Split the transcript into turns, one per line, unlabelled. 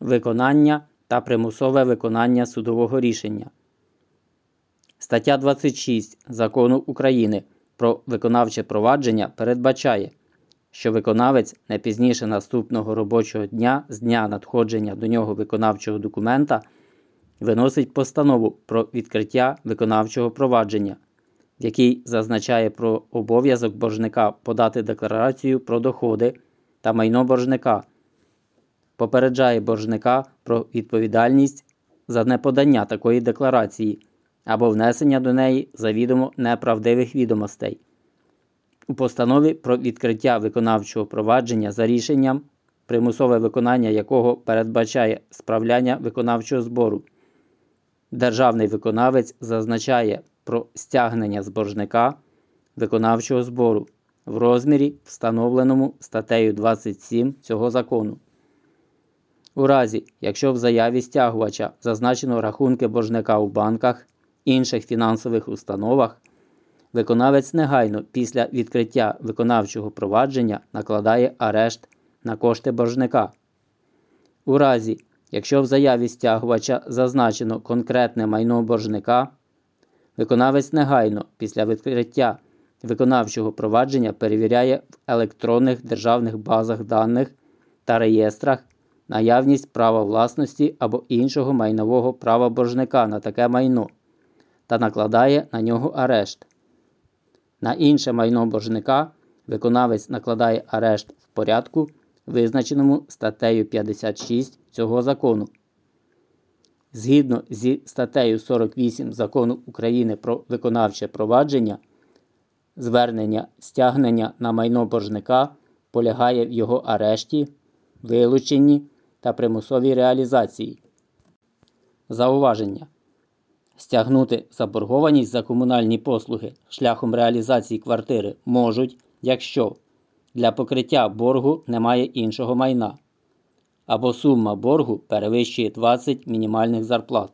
виконання та примусове виконання судового рішення. Стаття 26 Закону України про виконавче провадження передбачає, що виконавець не пізніше наступного робочого дня з дня надходження до нього виконавчого документа виносить постанову про відкриття виконавчого провадження, в якій зазначає про обов'язок боржника подати декларацію про доходи та майно боржника, попереджає боржника про відповідальність за неподання такої декларації або внесення до неї завідомо неправдивих відомостей. У постанові про відкриття виконавчого провадження за рішенням, примусове виконання якого передбачає справляння виконавчого збору. Державний виконавець зазначає про стягнення з боржника виконавчого збору в розмірі, встановленому статтею 27 цього закону. У разі, якщо в заяві стягувача зазначено рахунки боржника у банках, інших фінансових установах, виконавець негайно після відкриття виконавчого провадження накладає арешт на кошти боржника. У разі, якщо в заяві стягувача зазначено конкретне майно боржника, виконавець негайно після відкриття виконавчого провадження перевіряє в електронних державних базах даних та реєстрах наявність права власності або іншого майнового права боржника на таке майно та накладає на нього арешт. На інше майно боржника виконавець накладає арешт в порядку, визначеному статтею 56 цього закону. Згідно зі статтею 48 закону України про виконавче провадження, звернення стягнення на майно боржника полягає в його арешті, вилученні та примусовій реалізації. Зауваження. Стягнути заборгованість за комунальні послуги шляхом реалізації квартири можуть, якщо для покриття боргу немає іншого майна, або сума боргу перевищує 20 мінімальних зарплат.